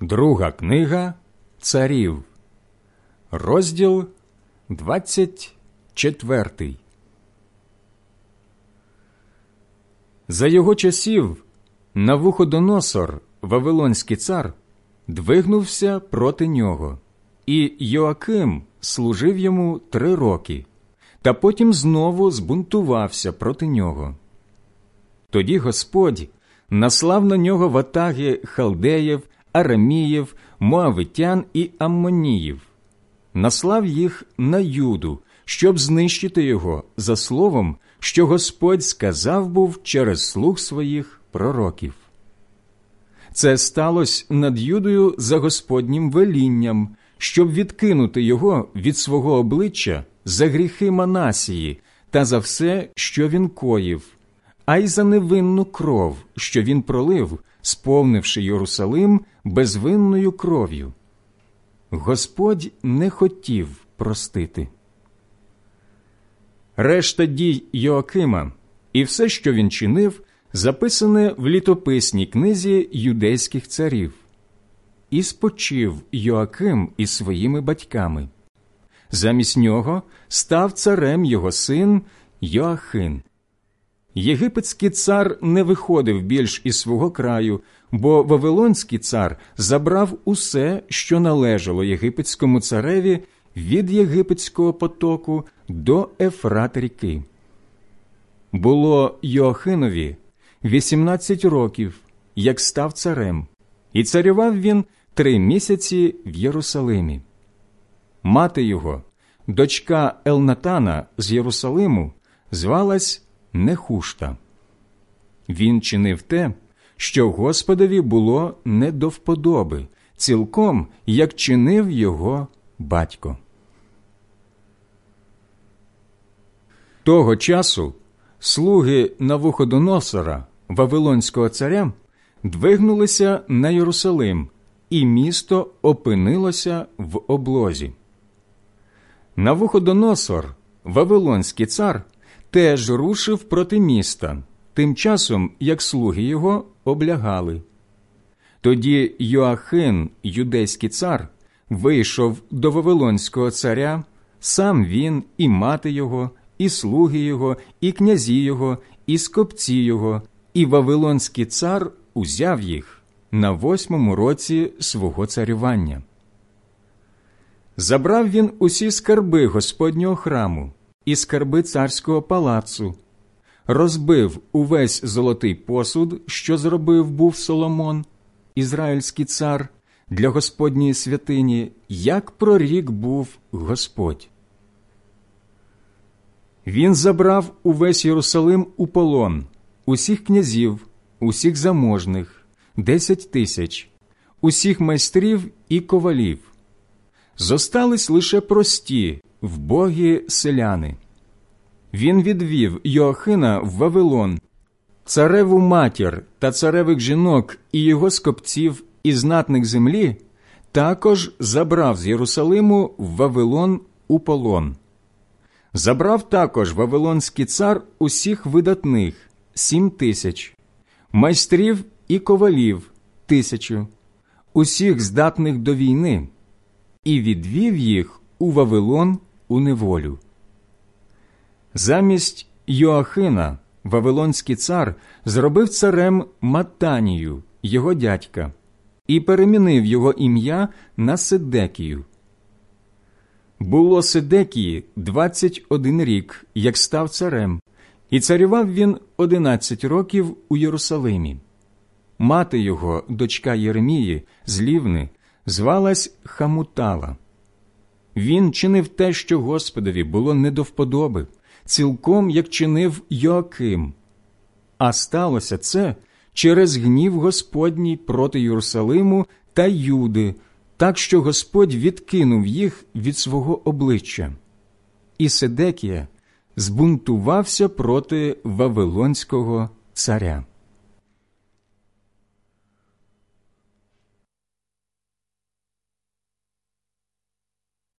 Друга книга Царів, розділ 24. За його часів Навуходоносор, Вавилонський цар, двигнувся проти нього, і Йоаким служив йому три роки, та потім знову збунтувався проти нього. Тоді Господь наслав на нього ватаги халдеїв, араміїв, моавитян і аммоніїв, наслав їх на юду, щоб знищити його за словом, що Господь сказав був через слух своїх пророків. Це сталося над Юдою за Господнім велінням, щоб відкинути його від свого обличчя за гріхи Манасії та за все, що він коїв, а й за невинну кров, що він пролив, сповнивши Єрусалим безвинною кров'ю. Господь не хотів простити. Решта дій Йоакима і все, що він чинив, записане в літописній книзі юдейських царів. І спочив Йоаким із своїми батьками. Замість нього став царем його син Йоахин. Єгипетський цар не виходив більш із свого краю, бо Вавилонський цар забрав усе, що належало єгипетському цареві від єгипетського потоку до Ефрат ріки. Було Йоахинові 18 років, як став царем, і царював він три місяці в Єрусалимі. Мати його, дочка Елнатана з Єрусалиму, звалась Нехушта. Він чинив те, що Господові було не до вподоби, цілком як чинив його батько. Того часу слуги Навуходоносора, Вавилонського царя, двигнулися на Єрусалим, і місто опинилося в облозі. Навуходоносор, Вавилонський цар, теж рушив проти міста, тим часом як слуги його облягали. Тоді Йоахин, юдейський цар, вийшов до Вавилонського царя, сам він, і мати його, і слуги його, і князі його, і скопці його, і Вавилонський цар узяв їх на восьмому році свого царювання. Забрав він усі скарби Господнього храму і скарби царського палацу, розбив увесь золотий посуд, що зробив був Соломон, ізраїльський цар, для Господньої святині, як прорік був Господь. Він забрав увесь Єрусалим у полон, усіх князів, усіх заможних, десять тисяч, усіх майстрів і ковалів. Зостались лише прості, вбогі селяни. Він відвів Йоахина в Вавилон, цареву матір та царевих жінок і його скопців і знатних землі, також забрав з Єрусалиму в Вавилон у полон. Забрав також Вавилонський цар усіх видатних сім тисяч, майстрів і ковалів тисячу, усіх здатних до війни, і відвів їх у Вавилон у неволю. Замість Йоахина Вавилонський цар зробив царем Матанію, його дядька, і перемінив його ім'я на Седекію. Було двадцять один рік, як став царем, і царював він одинадцять років у Єрусалимі. Мати його, дочка Єремії, з Лівни, звалась Хамутала. Він чинив те, що Господові було не до вподоби, цілком як чинив Йоаким. А сталося це через гнів Господній проти Єрусалиму та Юди, так що Господь відкинув їх від свого обличчя. І Седекія збунтувався проти Вавилонського царя.